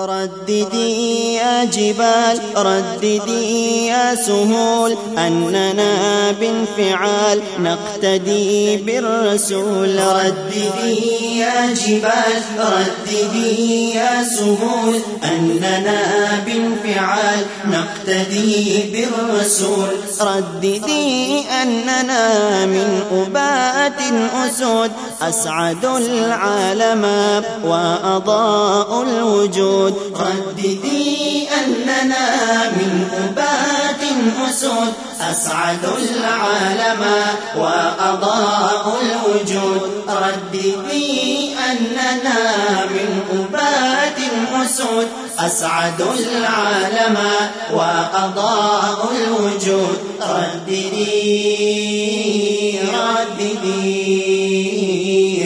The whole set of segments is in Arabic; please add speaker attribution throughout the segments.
Speaker 1: رددي يا جبال رددي يا سهول أننا بانفعال نقتدي بالرسول. رددي يا جبال رددي يا سهول أننا بانفعال نقتدي بالرسول. رددي أننا من أبات أسود. أسعد العالم وأضاء الوجود. الوجود رددي أننا من أبات أسود. أسعد العالم وأضاء الوجود. رددي أننا من أبات أسود. أسعد العالم وأضاء الوجود. رددي رددي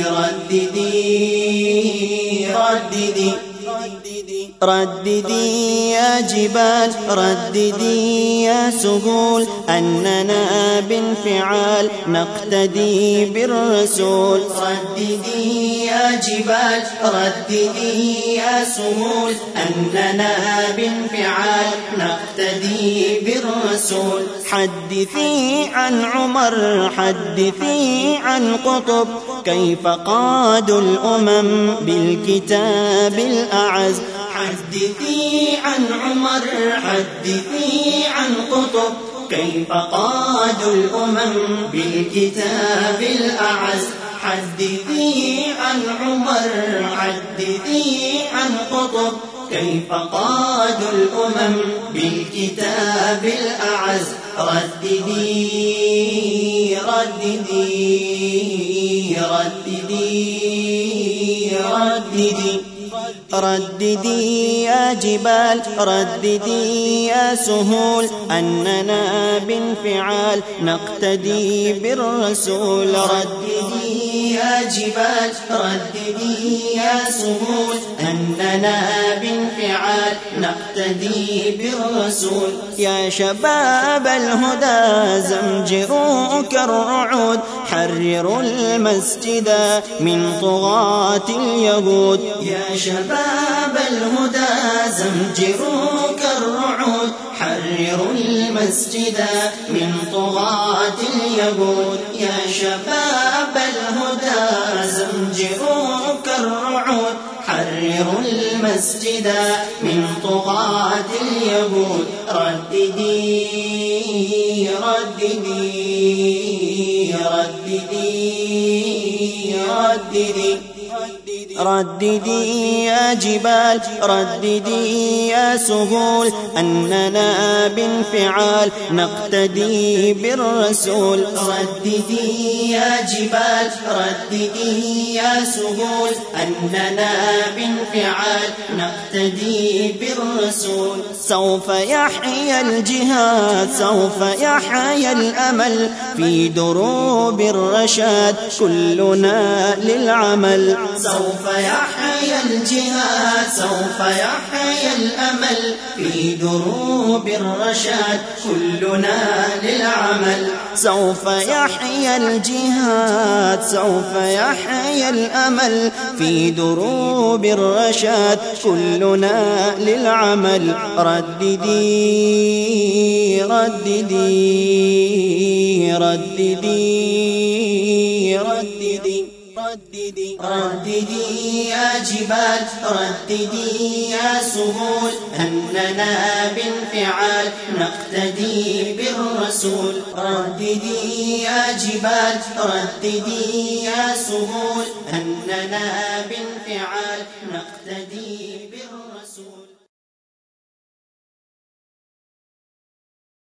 Speaker 1: رددي رددي رددي يا جبال رددي يا سهول أننا بانفعال نقتدي بالرسول. رددي يا جبال رددي يا سهول أننا بانفعال نقتدي بالرسول. حدثي عن عمر حدثي عن قطب كيف قادوا الأمم بالكتاب الأعز. حدثي عن عمر حدثي عن قطب. كيف قادوا الأمم بالكتاب الأعز؟ حدثي عن عمر حدثي عن قطب. كيف قادوا الأمم بالكتاب الأعز؟ رددي رددي رددي رددي رددي. يا جبال رددي يا سهول أننا بانفعال نقتدي بالرسول. رددي يا جبال رددي يا سهول أننا بانفعال نقتدي بالرسول. يا شباب الهدى زمجروا كالرعود حرروا المسجد من طغاة اليهود. يا شباب الهدى زمجروا كالرعود حرروا المسجد من طغاة اليهود. يا شباب الهدى زمجروا كالرعود حرروا المسجد من طغاة اليهود. رددي رددي رددي رددي. رددي يا جبال رددي يا سهول أننا بانفعال نقتدي بالرسول. رددي يا جبال رددي يا سهول أننا بانفعال نقتدي بالرسول. سوف يحيا الجهاد سوف يحيا الأمل في دروب الرشاد كلنا للعمل. سوف يحيا الجهاد سوف يحيا الأمل. في دروب الرشاد كلنا للعمل. سوف يحيا الجهاد سوف يحيا الأمل. في دروب الرشاد كلنا للعمل. رددي رددي رددي رددي رددي يا جبال رددي يا سهول. أننا بانفعال نقتدي بالرسول. رددي يا جبال رددي يا سهول. أننا بانفعال نقتدي بالرسول.